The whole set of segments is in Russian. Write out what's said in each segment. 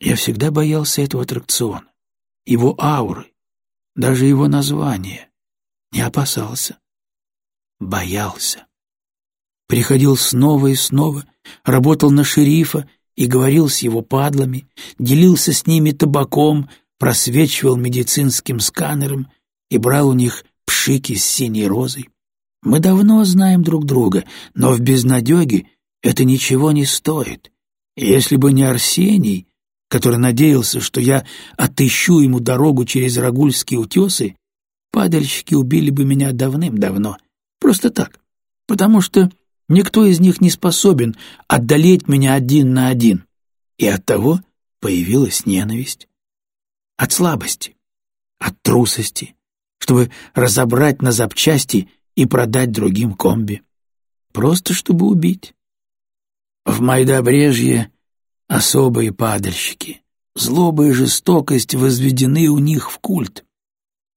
Я всегда боялся этого аттракциона, его ауры, даже его названия. Не опасался. Боялся. Приходил снова и снова, работал на шерифа и говорил с его падлами, делился с ними табаком, просвечивал медицинским сканером и брал у них пшики с синей розой. Мы давно знаем друг друга, но в безнадеге это ничего не стоит. Если бы не Арсений, который надеялся, что я отыщу ему дорогу через Рагульские утесы, падальщики убили бы меня давным-давно. Просто так. Потому что никто из них не способен одолеть меня один на один. И оттого появилась ненависть. От слабости, от трусости, чтобы разобрать на запчасти и продать другим комби. Просто чтобы убить. В Майдобрежье особые падальщики. Злоба и жестокость возведены у них в культ.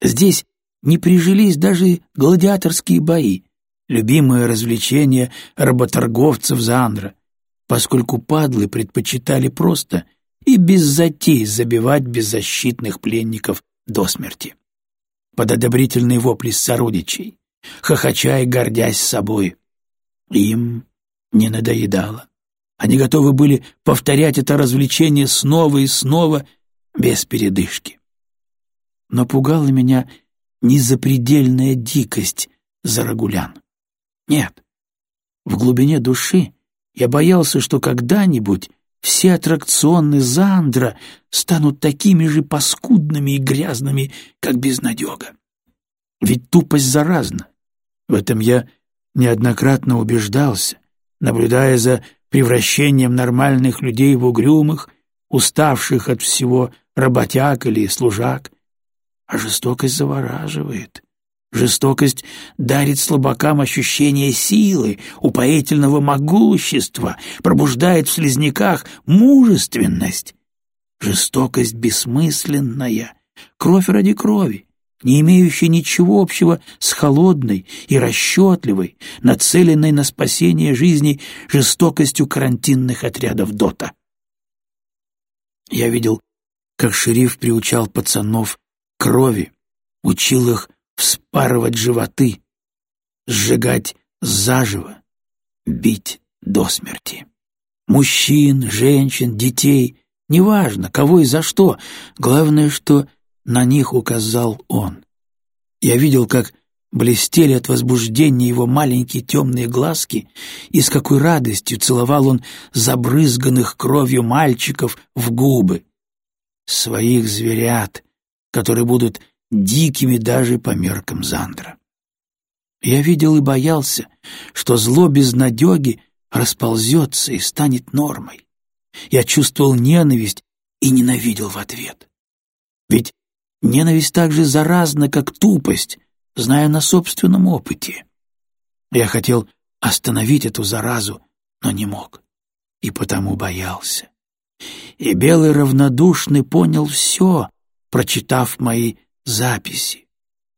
Здесь не прижились даже гладиаторские бои, любимое развлечение работорговцев Зандра, поскольку падлы предпочитали просто и без затей забивать беззащитных пленников до смерти. Под одобрительные вопли сородичей, хохоча и гордясь собой. Им не надоедало. Они готовы были повторять это развлечение снова и снова, без передышки. Но пугала меня не запредельная дикость зарагулян. Нет. В глубине души я боялся, что когда-нибудь все аттракционы Зандра станут такими же паскудными и грязными, как безнадега. Ведь тупость заразна. В этом я неоднократно убеждался, наблюдая за превращением нормальных людей в угрюмых, уставших от всего работяг или служак. А жестокость завораживает. Жестокость дарит слабакам ощущение силы, упоительного могущества, пробуждает в слизняках мужественность. Жестокость бессмысленная, кровь ради крови, не имеющая ничего общего с холодной и расчетливой, нацеленной на спасение жизни жестокостью карантинных отрядов ДОТа. Я видел, как шериф приучал пацанов крови, учил их вспарывать животы, сжигать заживо, бить до смерти. Мужчин, женщин, детей, неважно, кого и за что, главное, что на них указал он. Я видел, как блестели от возбуждения его маленькие темные глазки, и с какой радостью целовал он забрызганных кровью мальчиков в губы. Своих зверят, которые будут дикими даже по меркам Зандра. Я видел и боялся, что зло безнадеги расползется и станет нормой. Я чувствовал ненависть и ненавидел в ответ. Ведь Ненависть так же заразна, как тупость, зная на собственном опыте. Я хотел остановить эту заразу, но не мог, и потому боялся. И Белый равнодушный понял все, прочитав мои записи,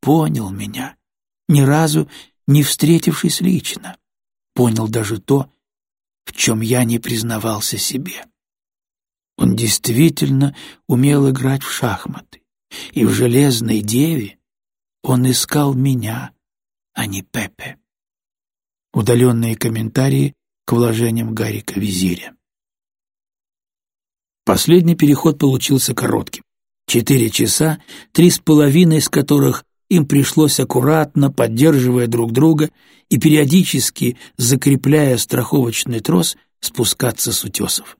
понял меня, ни разу не встретившись лично, понял даже то, в чем я не признавался себе. Он действительно умел играть в шахматы и в «Железной деве» он искал меня, а не Пепе. Удаленные комментарии к вложениям Гарика Визиря. Последний переход получился коротким. Четыре часа, три с половиной из которых им пришлось аккуратно, поддерживая друг друга и периодически закрепляя страховочный трос, спускаться с утесов.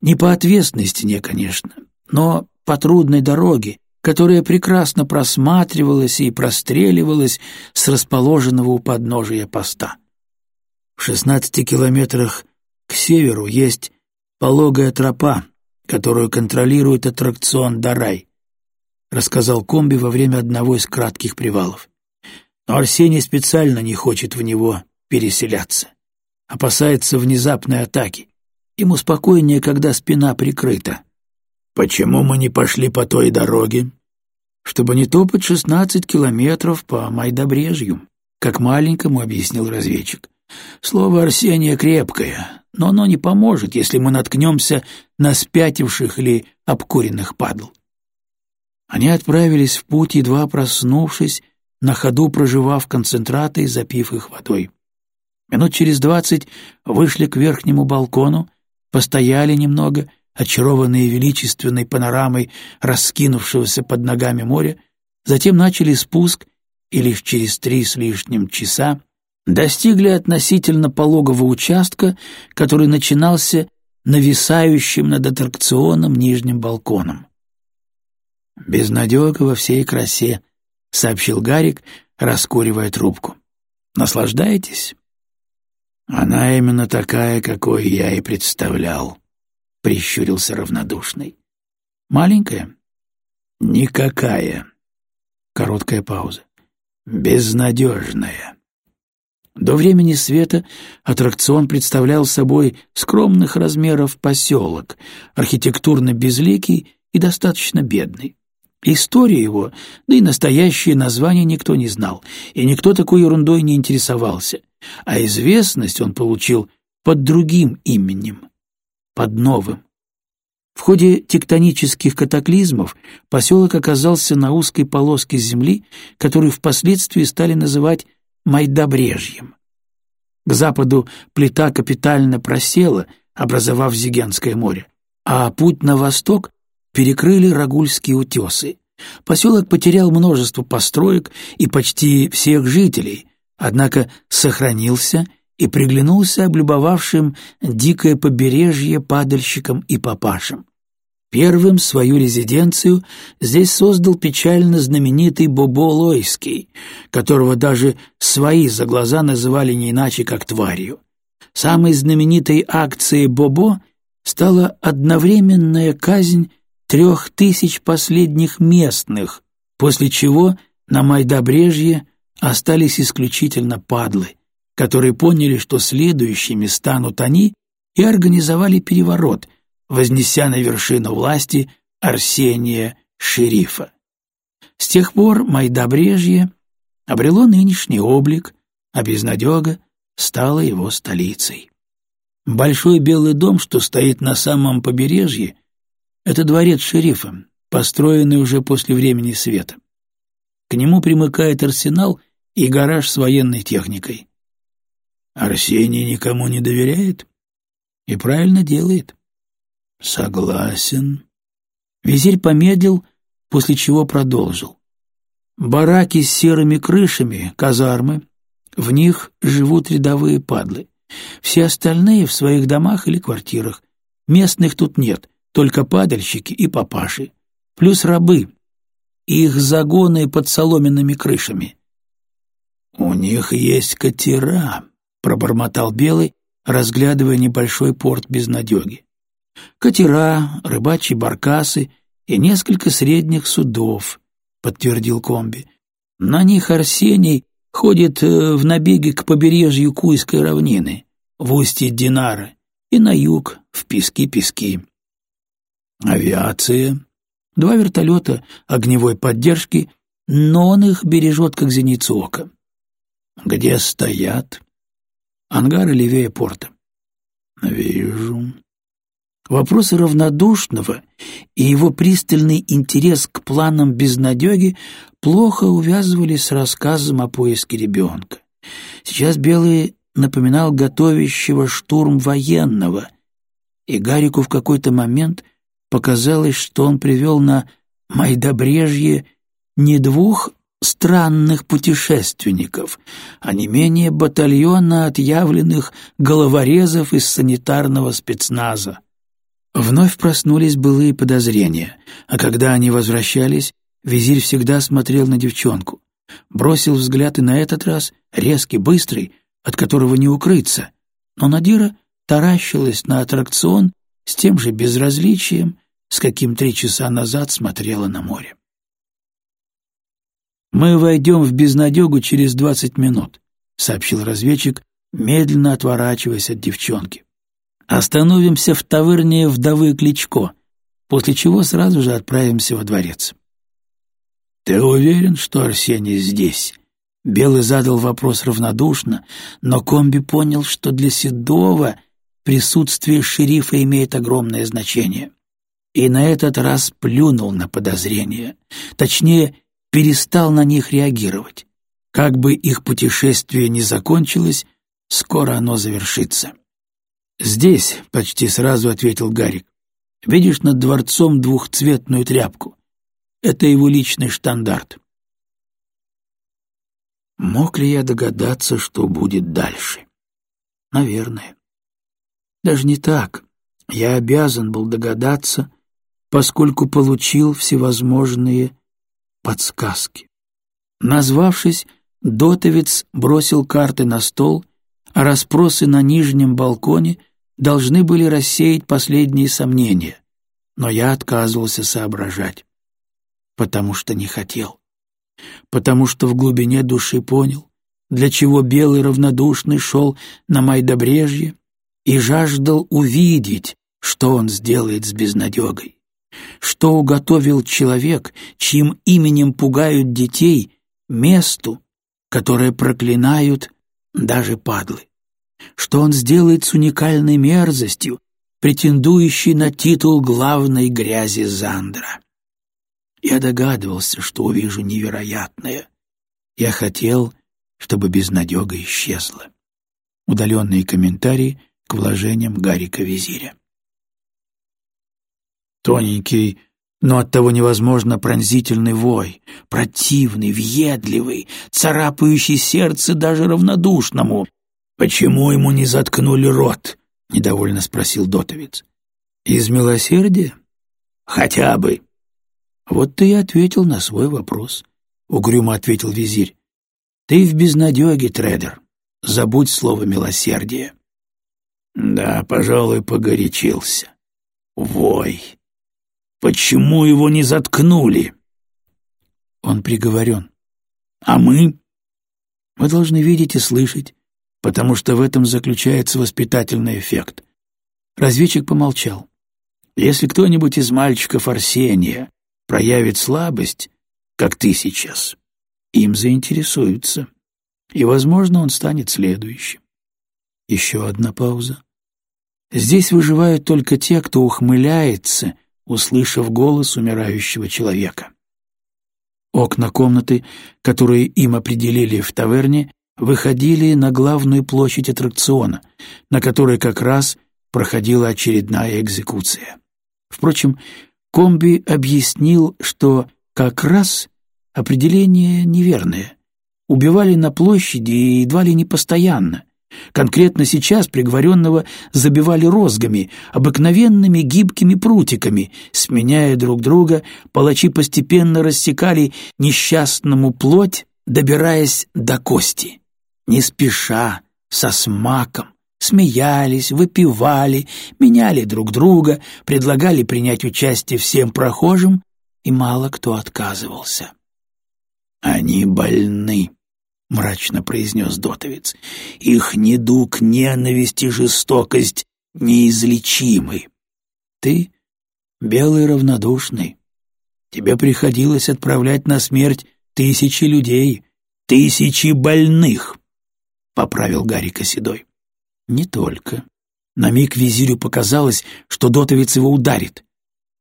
Не по отвесной стене, конечно, но по трудной дороге, которая прекрасно просматривалась и простреливалась с расположенного у подножия поста. В шестнадцати километрах к северу есть пологая тропа, которую контролирует аттракцион «Дарай», рассказал Комби во время одного из кратких привалов. Но Арсений специально не хочет в него переселяться. Опасается внезапной атаки. Ему спокойнее, когда спина прикрыта. «Почему мы не пошли по той дороге?» «Чтобы не топать шестнадцать километров по Майдобрежью», как маленькому объяснил разведчик. Слово Арсения крепкое, но оно не поможет, если мы наткнемся на спятивших или обкуренных падл. Они отправились в путь, едва проснувшись, на ходу проживав концентраты и запив их водой. Минут через двадцать вышли к верхнему балкону, постояли немного, очарованные величественной панорамой раскинувшегося под ногами моря, затем начали спуск и лишь через три с лишним часа достигли относительно пологого участка, который начинался нависающим над аттракционом нижним балконом. «Безнадега во всей красе», — сообщил Гарик, раскуривая трубку. «Наслаждаетесь?» «Она именно такая, какой я и представлял», — прищурился равнодушный. «Маленькая?» «Никакая». Короткая пауза. «Безнадежная». До времени света аттракцион представлял собой скромных размеров поселок, архитектурно безликий и достаточно бедный. Историю его, да и настоящее название никто не знал, и никто такой ерундой не интересовался, а известность он получил под другим именем, под новым. В ходе тектонических катаклизмов поселок оказался на узкой полоске земли, которую впоследствии стали называть Майдобрежьем. К западу плита капитально просела, образовав Зигенское море, а путь на восток перекрыли Рагульские утесы. Поселок потерял множество построек и почти всех жителей, однако сохранился и приглянулся облюбовавшим дикое побережье падальщикам и папашам. Первым свою резиденцию здесь создал печально знаменитый Бобо Лойский, которого даже свои за глаза называли не иначе, как тварью. Самой знаменитой акцией Бобо стала одновременная казнь трех тысяч последних местных, после чего на Майдобрежье остались исключительно падлы, которые поняли, что следующими станут они, и организовали переворот – вознеся на вершину власти Арсения Шерифа. С тех пор Майдобрежье обрело нынешний облик, а Безнадега стала его столицей. Большой белый дом, что стоит на самом побережье, это дворец шерифа, построенный уже после времени света. К нему примыкает арсенал и гараж с военной техникой. Арсений никому не доверяет и правильно делает. «Согласен». Визирь помедлил, после чего продолжил. «Бараки с серыми крышами, казармы, в них живут рядовые падлы. Все остальные в своих домах или квартирах. Местных тут нет, только падальщики и папаши. Плюс рабы. Их загоны под соломенными крышами». «У них есть катера», — пробормотал Белый, разглядывая небольшой порт безнадеги катера, рыбачьи баркасы и несколько средних судов, подтвердил комби. На них Арсений ходит э, в набеги к побережью Куйской равнины, в устье Динара, и на юг, в пески-пески. Авиация. Два вертолета огневой поддержки, но он их бережет, как зеницу ока. Где стоят? Ангары левее порта. Вижу. Вопросы равнодушного и его пристальный интерес к планам безнадеги плохо увязывались с рассказом о поиске ребенка. Сейчас Белый напоминал готовящего штурм военного, и Гарику в какой-то момент показалось, что он привел на Майдобрежье не двух странных путешественников, а не менее батальона отъявленных головорезов из санитарного спецназа. Вновь проснулись былые подозрения, а когда они возвращались, визирь всегда смотрел на девчонку. Бросил взгляд и на этот раз, резкий, быстрый, от которого не укрыться. Но Надира таращилась на аттракцион с тем же безразличием, с каким три часа назад смотрела на море. «Мы войдем в безнадегу через двадцать минут», — сообщил разведчик, медленно отворачиваясь от девчонки. Остановимся в таверне вдовы Кличко, после чего сразу же отправимся во дворец. «Ты уверен, что Арсений здесь?» Белый задал вопрос равнодушно, но Комби понял, что для Седова присутствие шерифа имеет огромное значение. И на этот раз плюнул на подозрения. Точнее, перестал на них реагировать. Как бы их путешествие ни закончилось, скоро оно завершится. «Здесь», — почти сразу ответил Гарик. «Видишь над дворцом двухцветную тряпку? Это его личный штандарт». Мог ли я догадаться, что будет дальше? Наверное. Даже не так. Я обязан был догадаться, поскольку получил всевозможные подсказки. Назвавшись, Дотовец бросил карты на стол, а расспросы на нижнем балконе должны были рассеять последние сомнения, но я отказывался соображать, потому что не хотел потому что в глубине души понял, для чего белый равнодушный шел на Майдобрежье и жаждал увидеть, что он сделает с безнадегой, что уготовил человек, чьим именем пугают детей, месту, которое проклинают даже падлы, что он сделает с уникальной мерзостью, претендующей на титул главной грязи Зандра. Я догадывался, что увижу невероятное. Я хотел, чтобы безнадега исчезла. Удаленные комментарии к вложениям Гарика Визиря. Тоненький, но оттого невозможно пронзительный вой, противный, въедливый, царапающий сердце даже равнодушному. «Почему ему не заткнули рот?» — недовольно спросил Дотовец. «Из милосердия?» «Хотя бы», «Вот ты и ответил на свой вопрос», — угрюмо ответил визирь. «Ты в безнадеге, трейдер. Забудь слово «милосердие». «Да, пожалуй, погорячился. Вой! Почему его не заткнули?» «Он приговорен. А мы?» «Мы должны видеть и слышать, потому что в этом заключается воспитательный эффект». Разведчик помолчал. «Если кто-нибудь из мальчиков Арсения проявит слабость, как ты сейчас, им заинтересуются, и, возможно, он станет следующим. Еще одна пауза. Здесь выживают только те, кто ухмыляется, услышав голос умирающего человека. Окна комнаты, которые им определили в таверне, выходили на главную площадь аттракциона, на которой как раз проходила очередная экзекуция. Впрочем, Комби объяснил, что как раз определение неверное. Убивали на площади и едва ли не постоянно. Конкретно сейчас приговоренного забивали розгами, обыкновенными гибкими прутиками. Сменяя друг друга, палачи постепенно рассекали несчастному плоть, добираясь до кости. Не спеша, со смаком, смеялись, выпивали, меняли друг друга, предлагали принять участие всем прохожим, и мало кто отказывался. «Они больны», — мрачно произнес Дотовец. «Их недуг, ненависть и жестокость неизлечимы. Ты — белый равнодушный. Тебе приходилось отправлять на смерть тысячи людей, тысячи больных», — поправил Гарика Седой. Не только. На миг визирю показалось, что дотовец его ударит.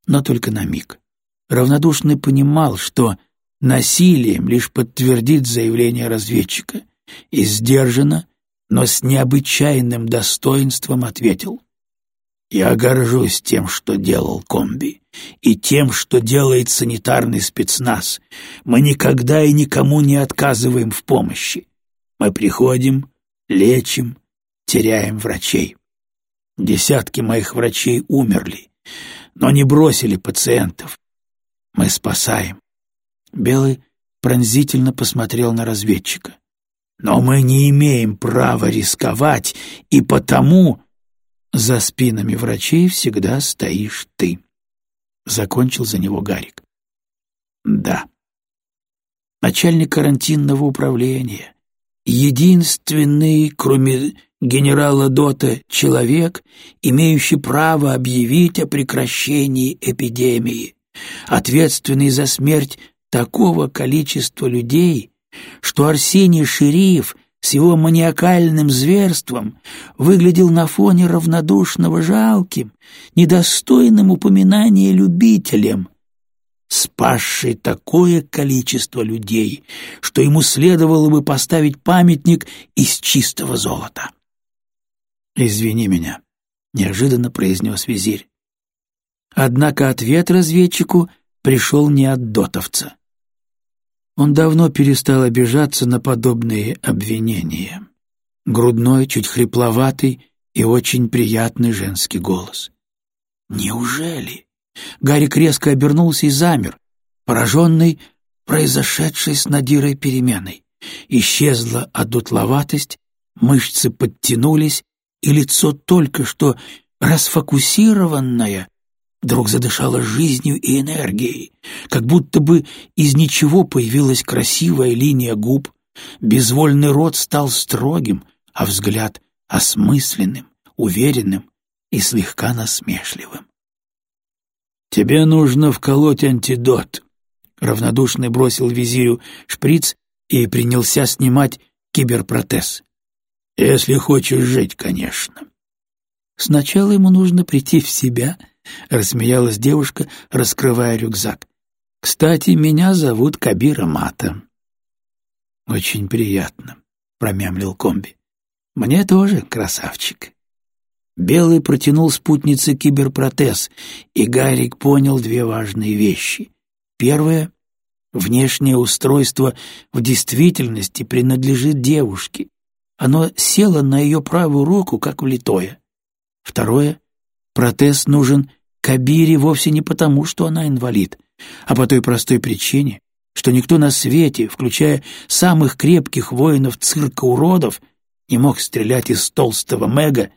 Но только на миг. Равнодушный понимал, что насилием лишь подтвердит заявление разведчика, и сдержанно, но с необычайным достоинством ответил. «Я горжусь тем, что делал комби, и тем, что делает санитарный спецназ. Мы никогда и никому не отказываем в помощи. Мы приходим, лечим, теряем врачей. Десятки моих врачей умерли, но не бросили пациентов. Мы спасаем. Белый пронзительно посмотрел на разведчика. Но мы не имеем права рисковать, и потому за спинами врачей всегда стоишь ты. Закончил за него Гарик. Да. Начальник карантинного управления, единственный, кроме генерала Дота человек, имеющий право объявить о прекращении эпидемии, ответственный за смерть такого количества людей, что Арсений Шериф с его маниакальным зверством выглядел на фоне равнодушного жалким, недостойным упоминания любителем, спасший такое количество людей, что ему следовало бы поставить памятник из чистого золота. «Извини меня», — неожиданно произнес визирь. Однако ответ разведчику пришел не от дотовца. Он давно перестал обижаться на подобные обвинения. Грудной, чуть хрипловатый и очень приятный женский голос. «Неужели?» Гарик резко обернулся и замер, пораженный произошедшей с Надирой переменой. Исчезла одутловатость, мышцы подтянулись, и лицо только что расфокусированное вдруг задышало жизнью и энергией, как будто бы из ничего появилась красивая линия губ, безвольный рот стал строгим, а взгляд — осмысленным, уверенным и слегка насмешливым. «Тебе нужно вколоть антидот», — равнодушный бросил визирю шприц и принялся снимать киберпротез. «Если хочешь жить, конечно». «Сначала ему нужно прийти в себя», — рассмеялась девушка, раскрывая рюкзак. «Кстати, меня зовут Кабира Мата». «Очень приятно», — промямлил комби. «Мне тоже, красавчик». Белый протянул спутнице киберпротез, и Гарик понял две важные вещи. Первое — внешнее устройство в действительности принадлежит девушке. Оно село на ее правую руку, как влитое. Второе — протез нужен Кабире вовсе не потому, что она инвалид, а по той простой причине, что никто на свете, включая самых крепких воинов цирка уродов, не мог стрелять из толстого мега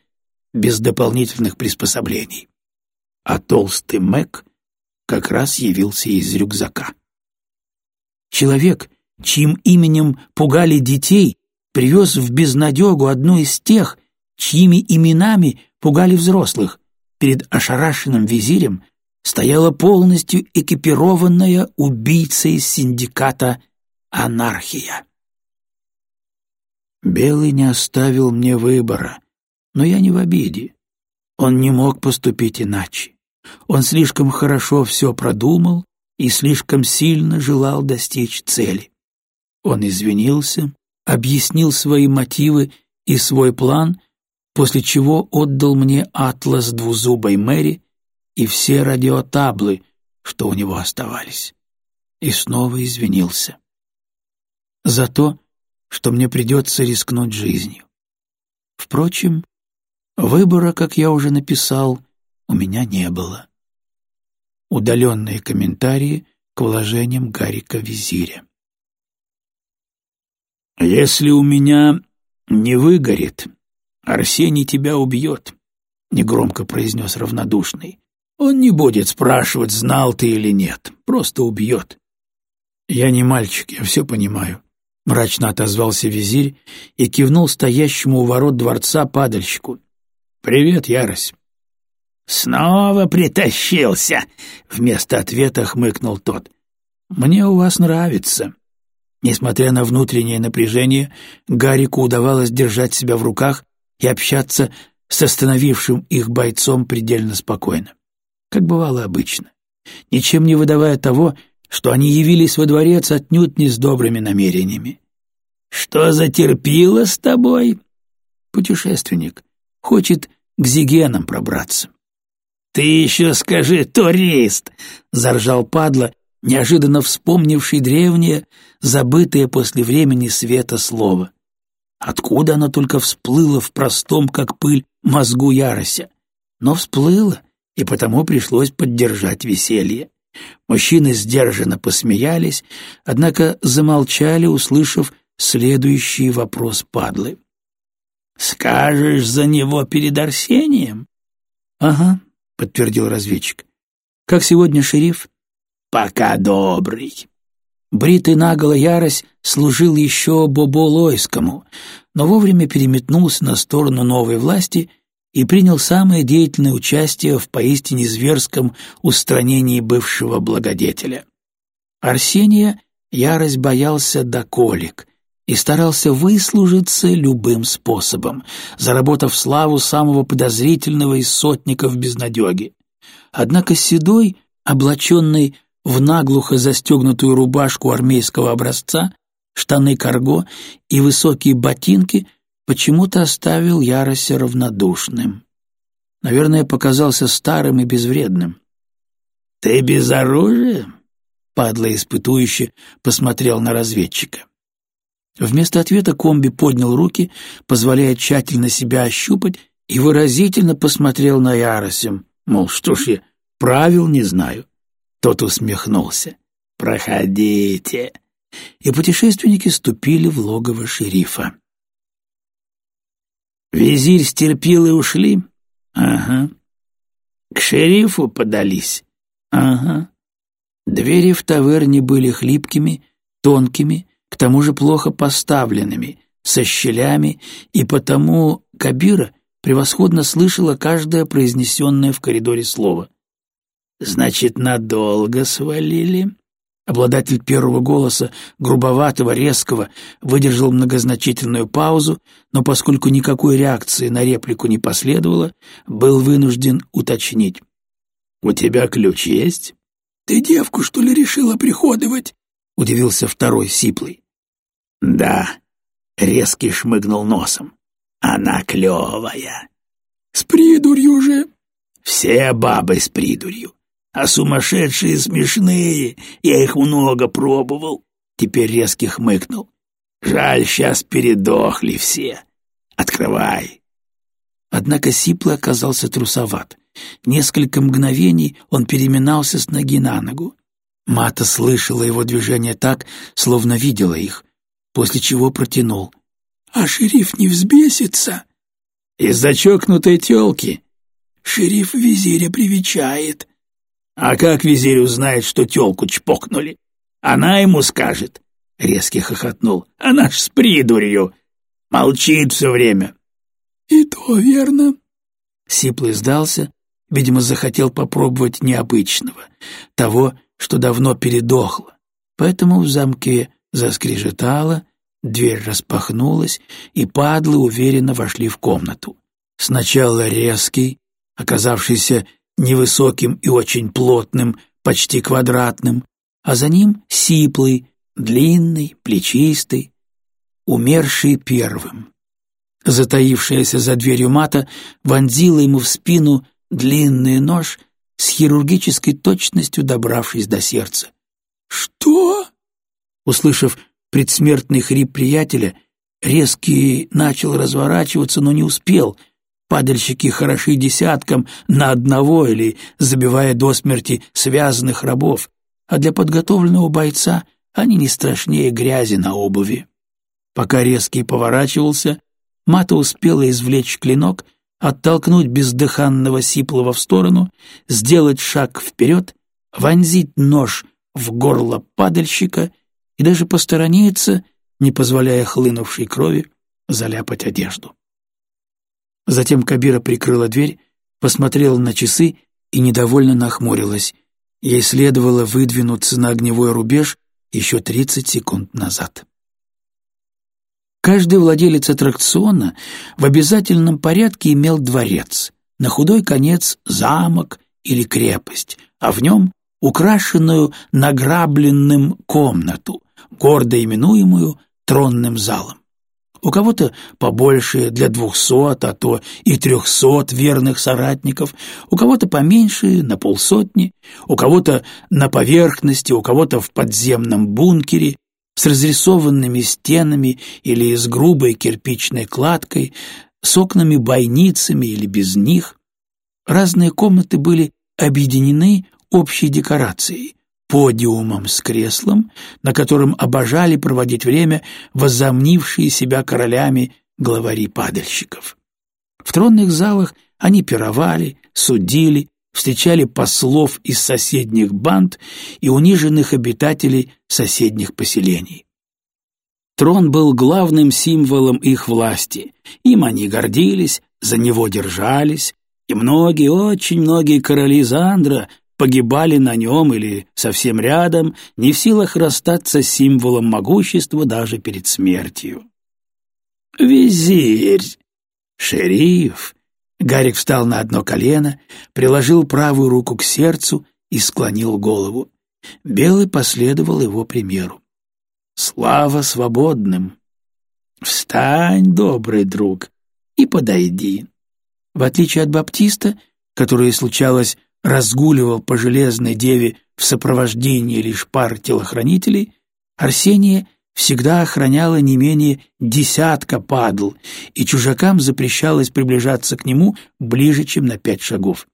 без дополнительных приспособлений. А толстый Мэг как раз явился из рюкзака. Человек, чьим именем пугали детей, привез в безнадегу одну из тех, чьими именами пугали взрослых. Перед ошарашенным визирем стояла полностью экипированная убийца из синдиката «Анархия». Белый не оставил мне выбора — но я не в обиде. Он не мог поступить иначе. Он слишком хорошо все продумал и слишком сильно желал достичь цели. Он извинился, объяснил свои мотивы и свой план, после чего отдал мне атлас двузубой Мэри и все радиотаблы, что у него оставались. И снова извинился. За то, что мне придется рискнуть жизнью. Впрочем, Выбора, как я уже написал, у меня не было. Удаленные комментарии к вложениям Гарика Визиря. «Если у меня не выгорит, Арсений тебя убьет», — негромко произнес равнодушный. «Он не будет спрашивать, знал ты или нет, просто убьет». «Я не мальчик, я все понимаю», — мрачно отозвался визирь и кивнул стоящему у ворот дворца падальщику. «Привет, Ярость». «Снова притащился!» — вместо ответа хмыкнул тот. «Мне у вас нравится». Несмотря на внутреннее напряжение, Гарику удавалось держать себя в руках и общаться с остановившим их бойцом предельно спокойно, как бывало обычно, ничем не выдавая того, что они явились во дворец отнюдь не с добрыми намерениями. «Что за терпило с тобой?» «Путешественник хочет к Зигенам пробраться. «Ты еще скажи, турист!» — заржал падла, неожиданно вспомнивший древнее, забытое после времени света слово. Откуда оно только всплыло в простом, как пыль, мозгу Ярося? Но всплыло, и потому пришлось поддержать веселье. Мужчины сдержанно посмеялись, однако замолчали, услышав следующий вопрос падлы. Скажешь за него перед Арсением? — Ага, — подтвердил разведчик. — Как сегодня шериф? — Пока добрый. Бритый наголо ярость служил еще Бобо Лойскому, но вовремя переметнулся на сторону новой власти и принял самое деятельное участие в поистине зверском устранении бывшего благодетеля. Арсения Ярость боялся до колик и старался выслужиться любым способом, заработав славу самого подозрительного из сотников безнадеги. Однако Седой, облаченный в наглухо застегнутую рубашку армейского образца, штаны карго и высокие ботинки, почему-то оставил Ярося равнодушным. Наверное, показался старым и безвредным. «Ты без оружия?» — падла испытующе посмотрел на разведчика. Вместо ответа комби поднял руки, позволяя тщательно себя ощупать, и выразительно посмотрел на Яросим, мол, что ж я, правил не знаю. Тот усмехнулся. «Проходите!» И путешественники ступили в логово шерифа. Визирь стерпил и ушли? Ага. К шерифу подались? Ага. Двери в таверне были хлипкими, тонкими, к тому же плохо поставленными, со щелями, и потому Кабира превосходно слышала каждое произнесенное в коридоре слово. «Значит, надолго свалили?» Обладатель первого голоса, грубоватого, резкого, выдержал многозначительную паузу, но поскольку никакой реакции на реплику не последовало, был вынужден уточнить. «У тебя ключ есть?» «Ты девку, что ли, решила приходовать?» — удивился второй, сиплый. «Да», — резкий шмыгнул носом. «Она клевая». «С придурью же?» «Все бабы с придурью а сумасшедшие смешные, я их много пробовал. Теперь резкий хмыкнул. Жаль, сейчас передохли все. Открывай. Однако Сиплый оказался трусоват. Несколько мгновений он переминался с ноги на ногу. Мата слышала его движения так, словно видела их, после чего протянул. «А шериф не взбесится?» «Из-за чокнутой тёлки». «Шериф визиря привечает», а как визирь узнает, что тёлку чпокнули? Она ему скажет. Резкий хохотнул. Она ж с придурью. Молчит все время. И то верно. Сиплый сдался, видимо, захотел попробовать необычного, того, что давно передохло. Поэтому в замке заскрежетало, дверь распахнулась, и падлы уверенно вошли в комнату. Сначала резкий, оказавшийся невысоким и очень плотным, почти квадратным, а за ним сиплый, длинный, плечистый, умерший первым. Затаившаяся за дверью мата вонзила ему в спину длинный нож с хирургической точностью добравшись до сердца. «Что?» Услышав предсмертный хрип приятеля, резкий начал разворачиваться, но не успел — Падальщики хороши десяткам на одного или забивая до смерти связанных рабов, а для подготовленного бойца они не страшнее грязи на обуви. Пока резкий поворачивался, Мата успела извлечь клинок, оттолкнуть бездыханного Сиплова в сторону, сделать шаг вперед, вонзить нож в горло падальщика и даже посторониться, не позволяя хлынувшей крови заляпать одежду. Затем Кабира прикрыла дверь, посмотрела на часы и недовольно нахмурилась. Ей следовало выдвинуться на огневой рубеж еще 30 секунд назад. Каждый владелец аттракциона в обязательном порядке имел дворец, на худой конец замок или крепость, а в нем украшенную награбленным комнату, гордо именуемую тронным залом. У кого-то побольше для двухсот, а то и трехсот верных соратников, у кого-то поменьше, на полсотни, у кого-то на поверхности, у кого-то в подземном бункере, с разрисованными стенами или с грубой кирпичной кладкой, с окнами-бойницами или без них. Разные комнаты были объединены общей декорацией, подиумом с креслом, на котором обожали проводить время возомнившие себя королями главари падальщиков. В тронных залах они пировали, судили, встречали послов из соседних банд и униженных обитателей соседних поселений. Трон был главным символом их власти, им они гордились, за него держались, и многие, очень многие короли Зандра погибали на нем или совсем рядом, не в силах расстаться с символом могущества даже перед смертью. «Визирь! Шериф!» Гарик встал на одно колено, приложил правую руку к сердцу и склонил голову. Белый последовал его примеру. «Слава свободным! Встань, добрый друг, и подойди!» В отличие от Баптиста, который, случалось, разгуливал по Железной Деве в сопровождении лишь пар телохранителей, Арсения всегда охраняла не менее десятка падл, и чужакам запрещалось приближаться к нему ближе, чем на пять шагов.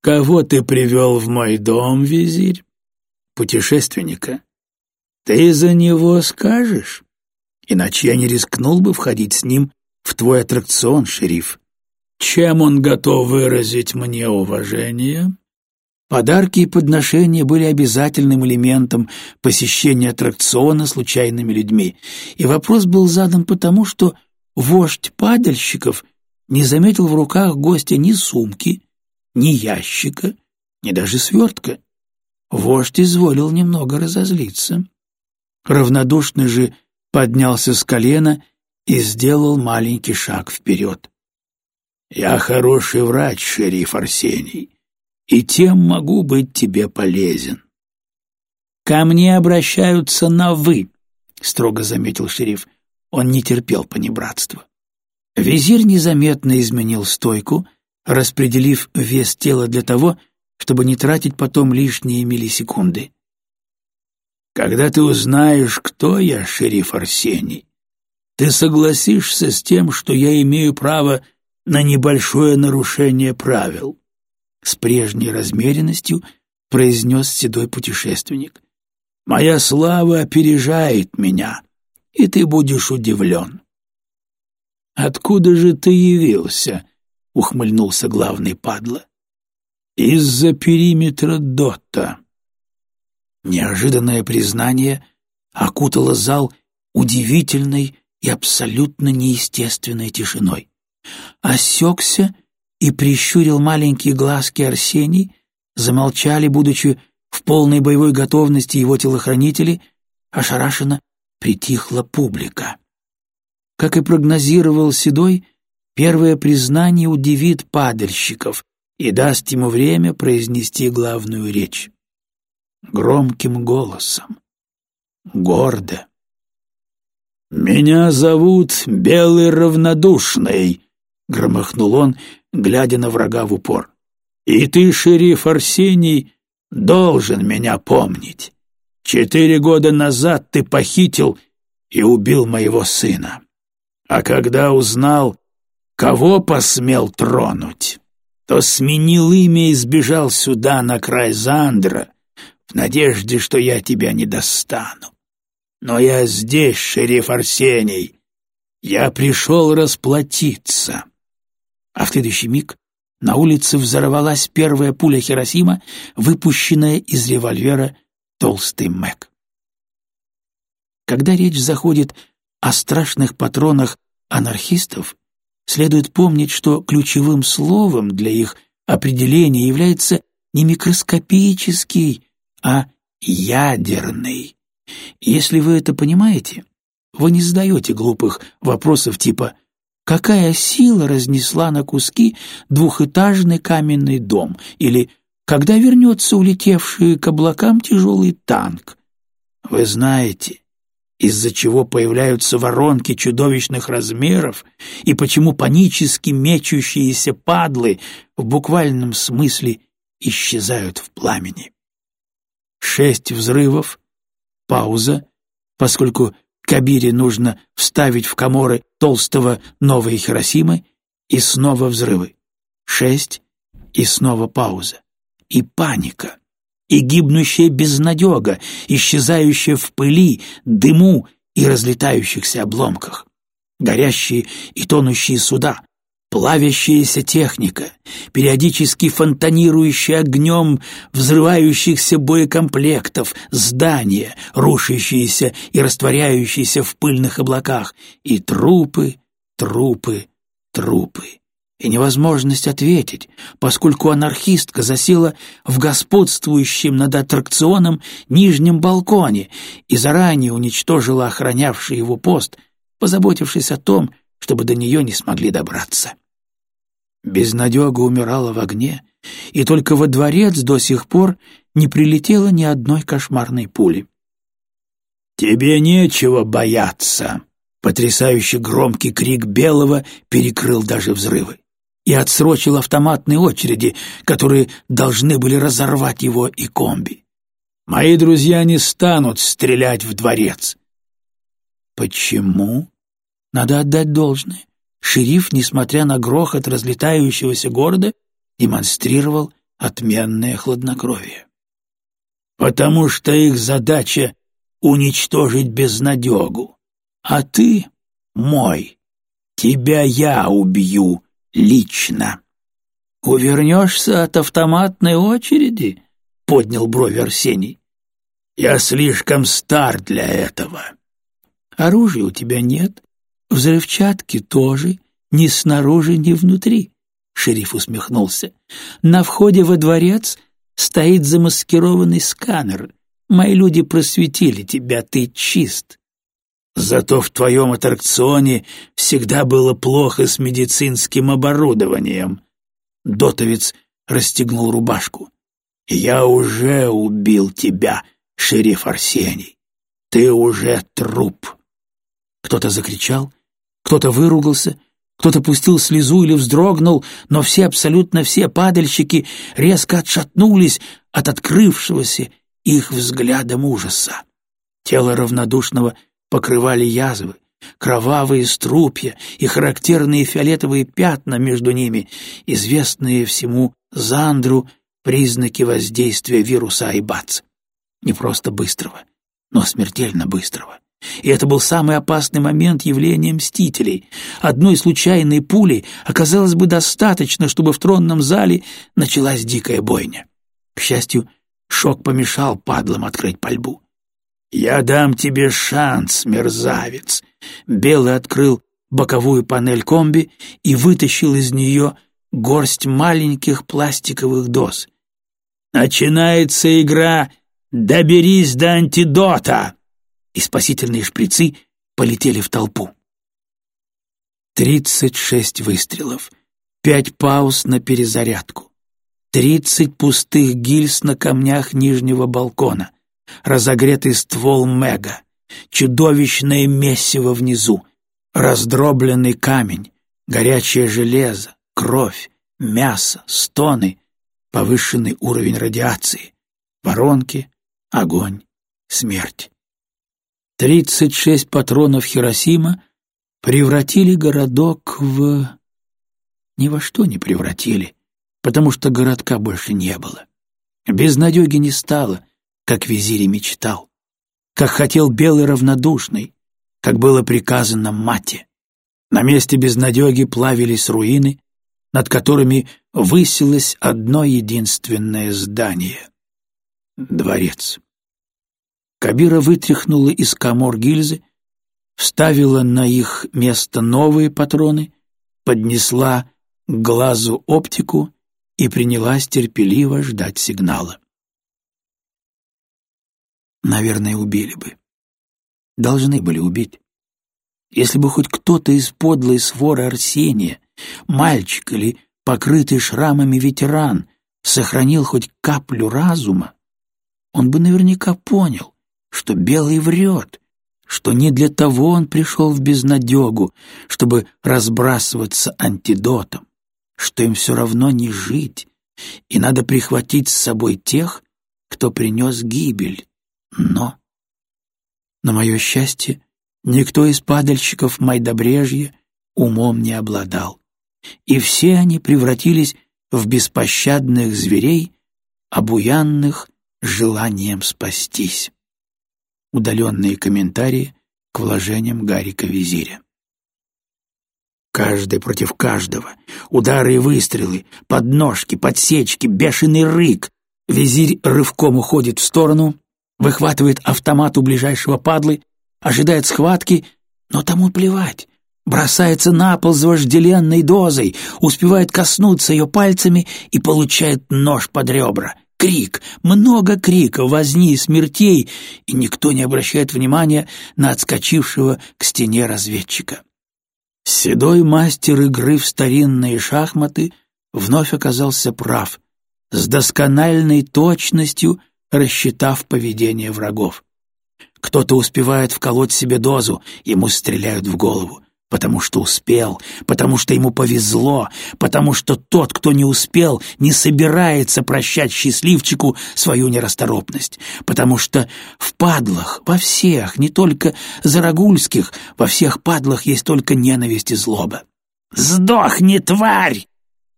«Кого ты привел в мой дом, визирь?» «Путешественника». «Ты за него скажешь? Иначе я не рискнул бы входить с ним в твой аттракцион, шериф». «Чем он готов выразить мне уважение?» Подарки и подношения были обязательным элементом посещения аттракциона случайными людьми, и вопрос был задан потому, что вождь падальщиков не заметил в руках гостя ни сумки, ни ящика, ни даже свертка. Вождь изволил немного разозлиться. Равнодушный же поднялся с колена и сделал маленький шаг вперед. «Я хороший врач, шериф Арсений и тем могу быть тебе полезен. «Ко мне обращаются на «вы», — строго заметил шериф. Он не терпел понебратства. Визирь незаметно изменил стойку, распределив вес тела для того, чтобы не тратить потом лишние миллисекунды. «Когда ты узнаешь, кто я, шериф Арсений, ты согласишься с тем, что я имею право на небольшое нарушение правил с прежней размеренностью произнес седой путешественник. «Моя слава опережает меня, и ты будешь удивлен». «Откуда же ты явился?» — ухмыльнулся главный падла. «Из-за периметра Дотта». Неожиданное признание окутало зал удивительной и абсолютно неестественной тишиной. Осекся и прищурил маленькие глазки Арсений, замолчали, будучи в полной боевой готовности его телохранители, ошарашенно притихла публика. Как и прогнозировал Седой, первое признание удивит падальщиков и даст ему время произнести главную речь. Громким голосом, гордо. «Меня зовут Белый Равнодушный», — громыхнул он, глядя на врага в упор. «И ты, шериф Арсений, должен меня помнить. Четыре года назад ты похитил и убил моего сына. А когда узнал, кого посмел тронуть, то сменил имя и сбежал сюда, на край Зандра, в надежде, что я тебя не достану. Но я здесь, шериф Арсений. Я пришел расплатиться а в следующий миг на улице взорвалась первая пуля Хиросима, выпущенная из револьвера «Толстый Мэг». Когда речь заходит о страшных патронах анархистов, следует помнить, что ключевым словом для их определения является не микроскопический, а ядерный. Если вы это понимаете, вы не задаете глупых вопросов типа какая сила разнесла на куски двухэтажный каменный дом, или когда вернется улетевший к облакам тяжелый танк. Вы знаете, из-за чего появляются воронки чудовищных размеров и почему панически мечущиеся падлы в буквальном смысле исчезают в пламени. Шесть взрывов, пауза, поскольку Кабире нужно вставить в коморы толстого новые Хиросимы и снова взрывы. Шесть и снова пауза. И паника. И гибнущая безнадега, исчезающая в пыли, дыму и разлетающихся обломках. Горящие и тонущие суда, плавящаяся техника, периодически фонтанирующая огнем взрывающихся боекомплектов, здания, рушащиеся и растворяющиеся в пыльных облаках, и трупы, трупы, трупы. и невозможность ответить, поскольку анархистка засела в господствующем над аттракционом нижнем балконе и заранее уничтожила охранявший его пост, позаботившись о том, чтобы до нее не смогли добраться. Безнадега умирала в огне, и только во дворец до сих пор не прилетело ни одной кошмарной пули. «Тебе нечего бояться!» Потрясающе громкий крик Белого перекрыл даже взрывы и отсрочил автоматные очереди, которые должны были разорвать его и комби. «Мои друзья не станут стрелять в дворец». «Почему?» Надо отдать должное. Шериф, несмотря на грохот разлетающегося города, демонстрировал отменное хладнокровие. «Потому что их задача — уничтожить безнадегу. А ты мой. Тебя я убью лично». «Увернешься от автоматной очереди?» — поднял брови Арсений. «Я слишком стар для этого». «Оружия у тебя нет, Взрывчатки тоже, ни снаружи, ни внутри. Шериф усмехнулся. На входе во дворец стоит замаскированный сканер. Мои люди просветили тебя, ты чист. Зато в твоем аттракционе всегда было плохо с медицинским оборудованием. Дотовец расстегнул рубашку. Я уже убил тебя, шериф Арсений. Ты уже труп. Кто-то закричал, кто-то выругался, кто-то пустил слезу или вздрогнул, но все, абсолютно все падальщики резко отшатнулись от открывшегося их взглядом ужаса. Тело равнодушного покрывали язвы, кровавые струпья и характерные фиолетовые пятна между ними, известные всему Зандру признаки воздействия вируса Айбац. Не просто быстрого, но смертельно быстрого. И это был самый опасный момент явления Мстителей. Одной случайной пули оказалось бы достаточно, чтобы в тронном зале началась дикая бойня. К счастью, шок помешал падлам открыть пальбу. «Я дам тебе шанс, мерзавец!» Белый открыл боковую панель комби и вытащил из нее горсть маленьких пластиковых доз. «Начинается игра «Доберись до антидота!» И спасительные шприцы полетели в толпу. Тридцать шесть выстрелов, пять пауз на перезарядку, тридцать пустых гильз на камнях нижнего балкона, разогретый ствол Мега, чудовищное месиво внизу, раздробленный камень, горячее железо, кровь, мясо, стоны, повышенный уровень радиации, воронки, огонь, смерть. Тридцать шесть патронов Хиросима превратили городок в... Ни во что не превратили, потому что городка больше не было. Безнадеги не стало, как визирь мечтал, как хотел белый равнодушный, как было приказано мате. На месте безнадеги плавились руины, над которыми высилось одно единственное здание — дворец. Кабира вытряхнула из комор гильзы, вставила на их место новые патроны, поднесла к глазу оптику и принялась терпеливо ждать сигнала. Наверное, убили бы. Должны были убить. Если бы хоть кто-то из подлой своры Арсения, мальчик или покрытый шрамами ветеран, сохранил хоть каплю разума, он бы наверняка понял, что Белый врет, что не для того он пришел в безнадегу, чтобы разбрасываться антидотом, что им все равно не жить, и надо прихватить с собой тех, кто принес гибель. Но, на мое счастье, никто из падальщиков Майдобрежья умом не обладал, и все они превратились в беспощадных зверей, обуянных желанием спастись удаленные комментарии к вложениям Гарика Визиря. Каждый против каждого, удары и выстрелы, подножки, подсечки, бешеный рык. Визирь рывком уходит в сторону, выхватывает автомат у ближайшего падлы, ожидает схватки, но тому плевать. бросается на пол с вожделенной дозой, успевает коснуться ее пальцами и получает нож под ребра. Крик, много крика, возни, смертей, и никто не обращает внимания на отскочившего к стене разведчика. Седой мастер игры в старинные шахматы вновь оказался прав, с доскональной точностью рассчитав поведение врагов. Кто-то успевает вколоть себе дозу, ему стреляют в голову потому что успел, потому что ему повезло, потому что тот, кто не успел, не собирается прощать счастливчику свою нерасторопность, потому что в падлах, во всех, не только зарагульских, во всех падлах есть только ненависть и злоба. «Сдохни, тварь!»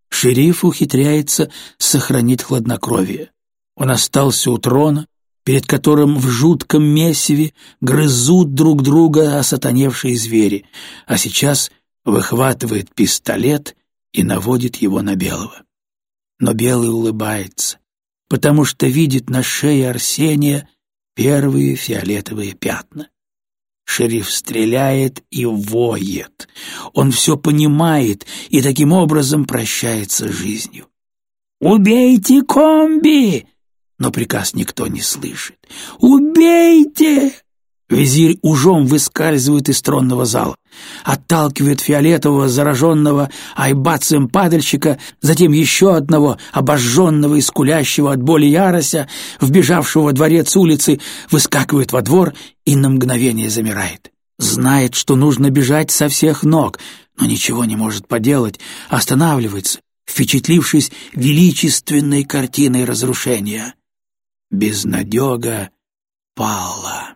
Шериф ухитряется сохранить хладнокровие. Он остался у трона, перед которым в жутком месиве грызут друг друга осатаневшие звери, а сейчас выхватывает пистолет и наводит его на Белого. Но Белый улыбается, потому что видит на шее Арсения первые фиолетовые пятна. Шериф стреляет и воет. Он все понимает и таким образом прощается с жизнью. «Убейте комби!» Но приказ никто не слышит. «Убейте!» Визирь ужом выскальзывает из тронного зала, отталкивает фиолетового зараженного айбацем падальщика, затем еще одного обожженного и скулящего от боли ярося, вбежавшего во дворец улицы, выскакивает во двор и на мгновение замирает. Знает, что нужно бежать со всех ног, но ничего не может поделать, останавливается, впечатлившись величественной картиной разрушения безнадега пала.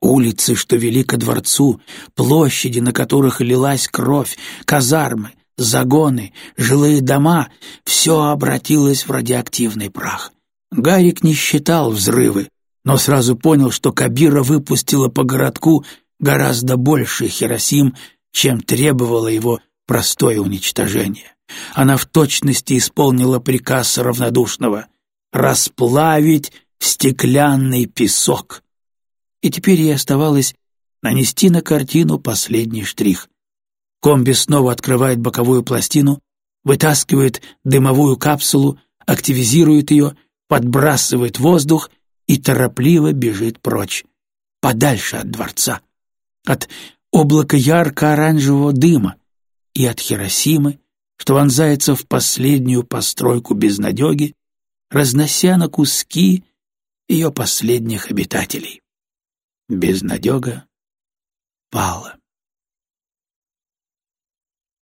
Улицы, что вели ко дворцу, площади, на которых лилась кровь, казармы, загоны, жилые дома — все обратилось в радиоактивный прах. Гарик не считал взрывы, но сразу понял, что Кабира выпустила по городку гораздо больше Хиросим, чем требовало его простое уничтожение. Она в точности исполнила приказ равнодушного расплавить стеклянный песок. И теперь ей оставалось нанести на картину последний штрих. Комби снова открывает боковую пластину, вытаскивает дымовую капсулу, активизирует ее, подбрасывает воздух и торопливо бежит прочь, подальше от дворца, от облака ярко-оранжевого дыма и от Хиросимы, что вонзается в последнюю постройку безнадеги, разнося на куски ее последних обитателей. Безнадега пала.